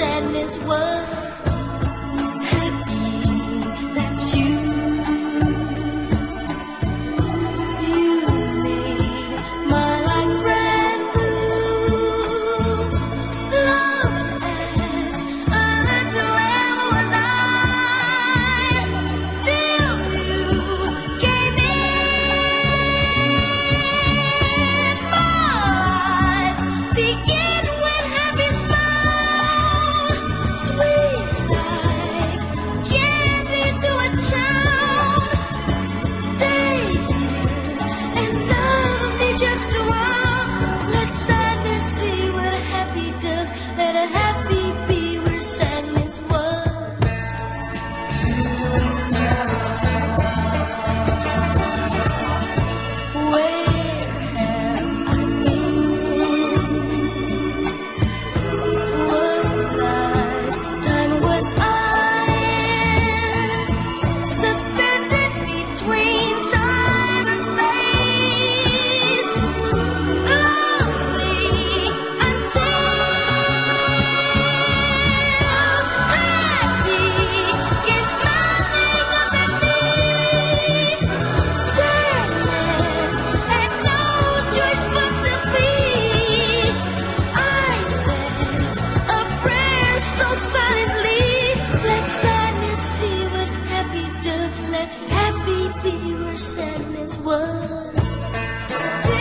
sadness was see. happy be where sadness was.